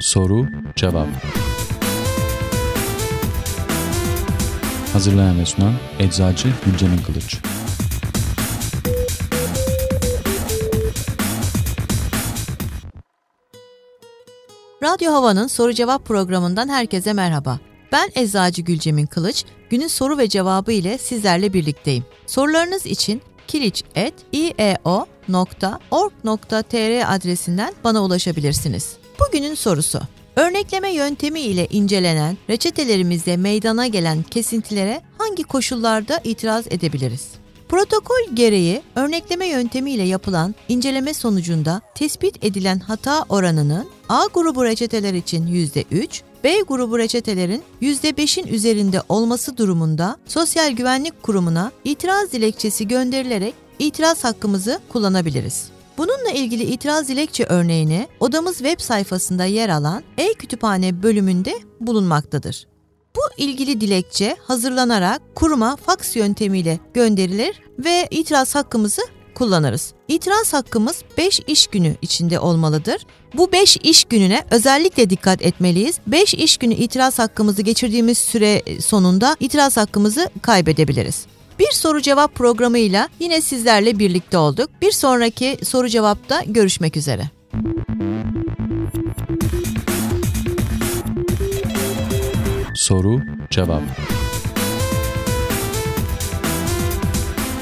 Soru Cevap Hazırlayan ve sunan Eczacı Gülcemin Kılıç Radyo Hava'nın soru cevap programından herkese merhaba. Ben Eczacı Gülcemin Kılıç, günün soru ve cevabı ile sizlerle birlikteyim. Sorularınız için kiliç.ieo.org.tr adresinden bana ulaşabilirsiniz. Bugünün sorusu. Örnekleme yöntemi ile incelenen reçetelerimizde meydana gelen kesintilere hangi koşullarda itiraz edebiliriz? Protokol gereği örnekleme yöntemiyle yapılan inceleme sonucunda tespit edilen hata oranının A grubu reçeteler için %3, B grubu reçetelerin %5'in üzerinde olması durumunda Sosyal Güvenlik Kurumu'na itiraz dilekçesi gönderilerek itiraz hakkımızı kullanabiliriz. Bununla ilgili itiraz dilekçe örneğini odamız web sayfasında yer alan e-kütüphane bölümünde bulunmaktadır. Bu ilgili dilekçe hazırlanarak kuruma faks yöntemiyle gönderilir ve itiraz hakkımızı kullanırız. İtiraz hakkımız 5 iş günü içinde olmalıdır. Bu 5 iş gününe özellikle dikkat etmeliyiz. 5 iş günü itiraz hakkımızı geçirdiğimiz süre sonunda itiraz hakkımızı kaybedebiliriz. Bir soru cevap programıyla yine sizlerle birlikte olduk. Bir sonraki soru cevapta görüşmek üzere. Soru Cevap